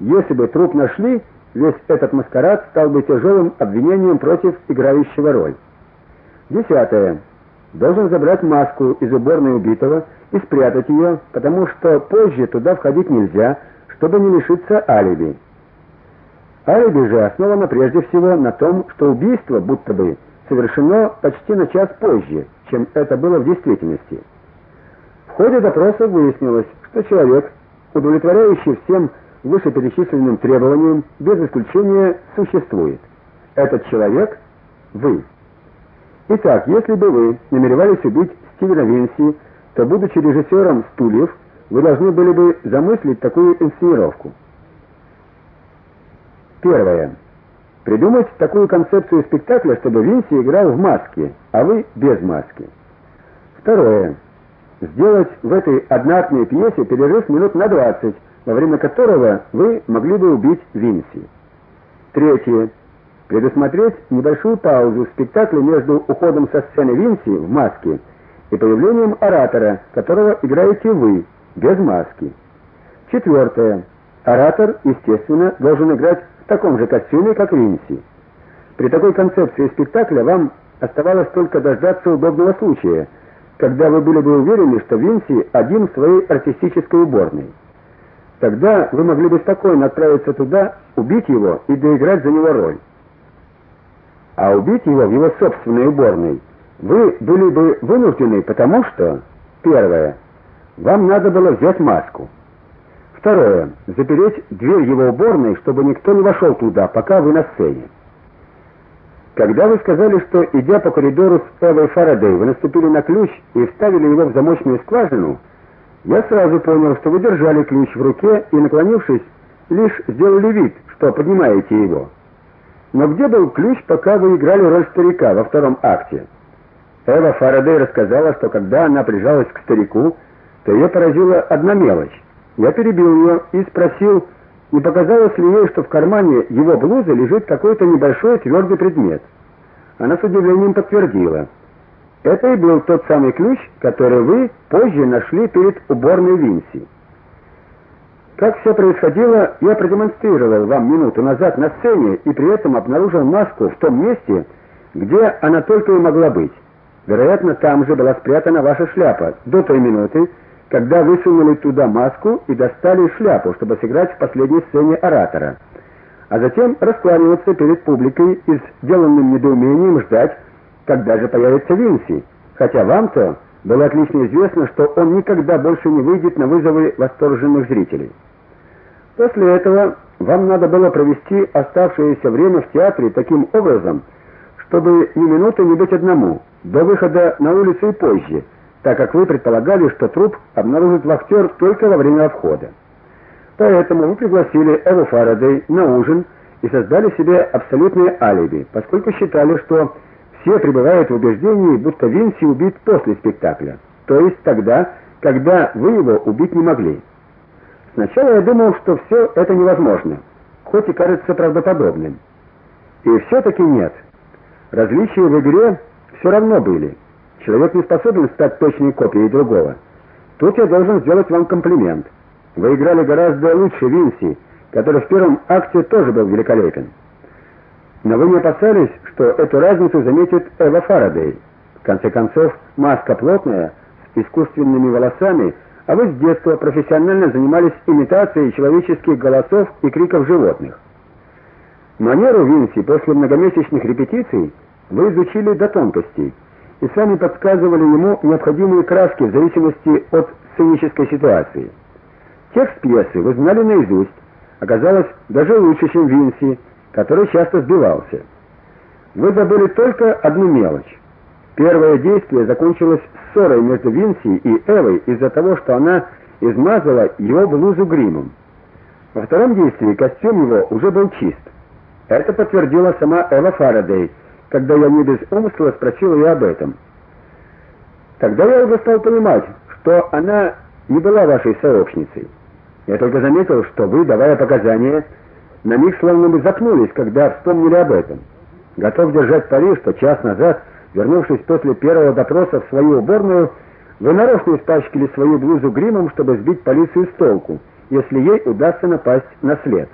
Если бы труп нашли, весь этот маскарад стал бы тяжелым обвинением против играющего роль. Десятое. Должен забрать маску из уборной убитого и спрятать ее, потому что позже туда входить нельзя, чтобы не лишиться алиби. Алиби же основано прежде всего на том, что убийство будто бы совершено почти на час позже, чем это было в действительности. В ходе допроса выяснилось, что человек, удовлетворяющий всем вышеперечисленным требованиям, без исключения существует. Этот человек вы. Итак, если бы вы намеревались убить Стивена Винси, то будучи режиссером Стульев, вы должны были бы замыслить такую инсценировку. Первое. Придумать такую концепцию спектакля, чтобы Винси играл в маске, а вы без маски. Второе. Сделать в этой одноактной пьесе перерыв минут на 20, во время которого вы могли бы убить Винси. Третье. Предусмотреть небольшую паузу в спектакле между уходом со сцены Винси в маске и появлением оратора, которого играете вы, без маски. Четвертое. Оратор, естественно, должен играть в таком же костюме, как Винси. При такой концепции спектакля вам оставалось только дождаться удобного случая, когда вы были бы уверены, что Винси один в своей артистической уборной. Тогда вы могли бы спокойно отправиться туда, убить его и доиграть за него роль. А убить его в его собственной уборной вы были бы вынуждены, потому что первое вам надо было взять маску. Второе запереть дверь его уборной, чтобы никто не вошел туда, пока вы на сцене. Когда вы сказали, что идя по коридору с Эвой Фарадей, вы наступили на ключ и вставили его в замочную скважину, я сразу понял, что вы держали ключ в руке и, наклонившись, лишь сделали вид, что поднимаете его. Но где был ключ, пока вы играли роль старика во втором акте? Эва Фарадей рассказала, что когда она прижалась к старику, то ее поразила одна мелочь. Я перебил ее и спросил, не показалось ли ей, что в кармане его блузы лежит какой-то небольшой твердый предмет. Она с удивлением подтвердила. Это и был тот самый ключ, который вы позже нашли перед уборной Винси. Как все происходило, я продемонстрировал вам минуту назад на сцене и при этом обнаружил маску в том месте, где она только и могла быть. Вероятно, там же была спрятана ваша шляпа до той минуты, когда вы сунули туда маску и достали шляпу, чтобы сыграть в последней сцене оратора. А затем раскланиваться перед публикой и с деланным недоумением ждать, когда же появится Винси, хотя вам-то было отлично известно, что он никогда больше не выйдет на вызовы восторженных зрителей. После этого вам надо было провести оставшееся время в театре таким образом, чтобы ни минуты не быть одному, до выхода на улицу и позже, так как вы предполагали, что труп обнаружит вахтер только во время входа. Поэтому вы пригласили Эву Фарадей на ужин и создали себе абсолютное алиби, поскольку считали, что все пребывают в убеждении, будто Винси убит после спектакля, то есть тогда, когда вы его убить не могли. Сначала я думал, что все это невозможно, хоть и кажется правдоподобным. И все таки нет. Различия в игре все равно были. Человек не способен стать точной копией другого. Тут я должен сделать вам комплимент. Вы играли гораздо лучше Винси, который в первом акте тоже был великолепен. Но вы не опасались, что эту разницу заметит Эва Фарадей. В конце концов, маска плотная, с искусственными волосами, а вы с детства профессионально занимались имитацией человеческих голосов и криков животных. Манеру Винси после многомесячных репетиций вы изучили до тонкостей и сами подсказывали ему необходимые краски в зависимости от сценической ситуации. Текст пьесы вы знали наизусть, оказалось даже лучше, чем Винси, который часто сбивался. Вы забыли только одну мелочь. Первое действие закончилось ссорой между Винси и Эвой из-за того, что она измазала его блузу гримом. Во втором действии костюм его уже был чист. Это подтвердила сама Эва Фарадей, когда я не без умысла спросил ее об этом. Тогда я уже стал понимать, что она не была вашей сообщницей. Я только заметил, что вы, давая показания, на миг словно бы запнулись, когда вспомнили об этом. Готов держать пари, что час назад, вернувшись после первого допроса в свою уборную, вы нарочно испачкали свою блузу гримом, чтобы сбить полицию с толку, если ей удастся напасть на след.